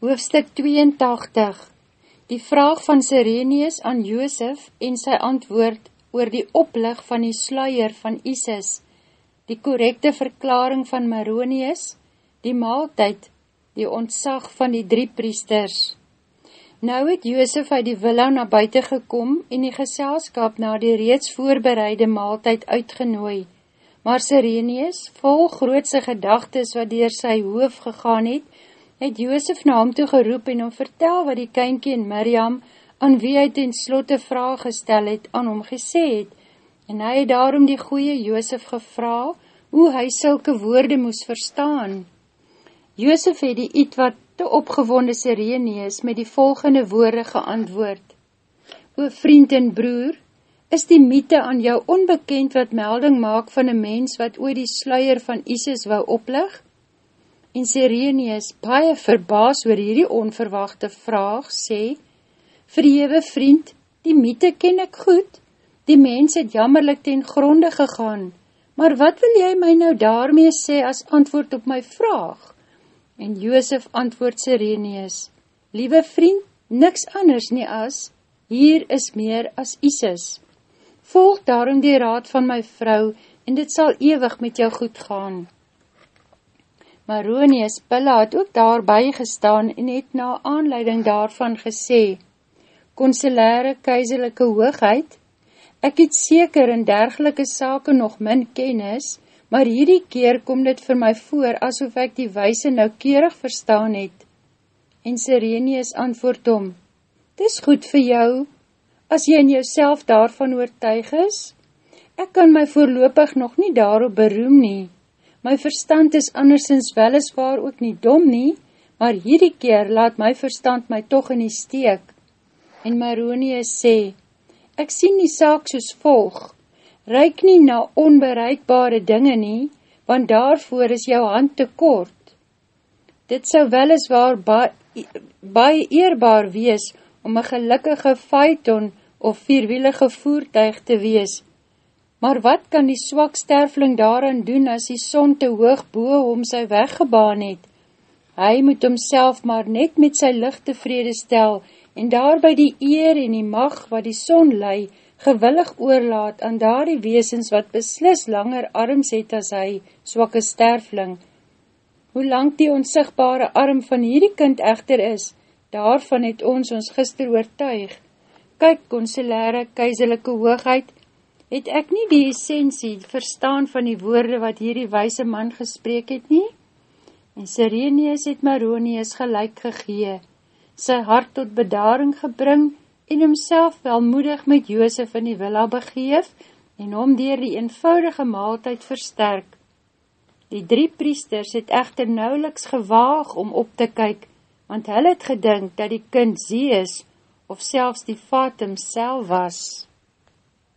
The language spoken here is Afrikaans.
Hoofstuk 82 Die vraag van Sirenius aan Joosef en sy antwoord oor die oplig van die sluier van Isis, die correcte verklaring van Maronius, die maaltijd, die ontsag van die drie priesters. Nou het Joosef uit die villa na buiten gekom en die geselskap na die reeds voorbereide maaltijd uitgenooi, maar Sirenius, vol grootse gedagtes wat dier sy hoof gegaan het, het Joosef na hom toe geroep en hom vertel wat die kynkie en Miriam, aan wie hy ten slotte vraag gestel het, aan hom gesê het, en hy het daarom die goeie Joosef gevra, hoe hy sylke woorde moes verstaan. Joosef het die iet wat te opgewonde Sireneus met die volgende woorde geantwoord. O vriend en broer, is die mythe aan jou onbekend wat melding maak van een mens wat ooit die sluier van Isis wou oplig? En Sireneus, baie verbaas oor hierdie onverwachte vraag, sê, Verhewe vriend, die mythe ken ek goed, die mens het jammerlik ten gronde gegaan, maar wat wil jy my nou daarmee sê as antwoord op my vraag? En Joosef antwoord Sireneus, Liewe vriend, niks anders nie as, hier is meer as Isis. Volg daarom die raad van my vrou, en dit sal ewig met jou goed gaan. Maronius Pilla het ook daarby gestaan en het na aanleiding daarvan gesê, Konselare keizerlijke hoogheid, ek het seker in dergelike sake nog min kennis, maar hierdie keer kom dit vir my voor asof ek die wijse noukeurig verstaan het. En Sirenius antwoord om, Dis goed vir jou, as jy in jouself daarvan oortuig is, ek kan my voorlopig nog nie daarop beroem nie, My verstand is andersins weliswaar ook nie dom nie, maar hierdie keer laat my verstand my toch in die steek. En Maronius sê, ek sien die saak soos volg, reik nie na onbereikbare dinge nie, want daarvoor is jou hand te kort. Dit sou weliswaar baie, baie eerbaar wees om een gelukkige feiton of vierwielige voertuig te wees, Maar wat kan die swak sterfling daarin doen as die son te hoog boe om sy weggebaan het? Hy moet homself maar net met sy licht tevrede stel en daarby die eer en die mag wat die son lei, gewillig oorlaat aan daar die weesens wat beslis langer arms het as hy, swakke sterfling. Hoe lang die onsigbare arm van hierdie kind echter is, daarvan het ons ons gister oortuig. Kyk, konselare, keizerlijke hoogheid, het ek nie die essentie verstaan van die woorde wat hierdie wijse man gespreek het nie? En Sireneus het Maronius gelijk gegee, sy hart tot bedaring gebring en homself welmoedig met Joosef in die villa begeef en hom dier die eenvoudige maaltijd versterk. Die drie priesters het echter nauweliks gewaag om op te kyk, want hy het gedink dat die kind Zeus of selfs die Fatum sel was.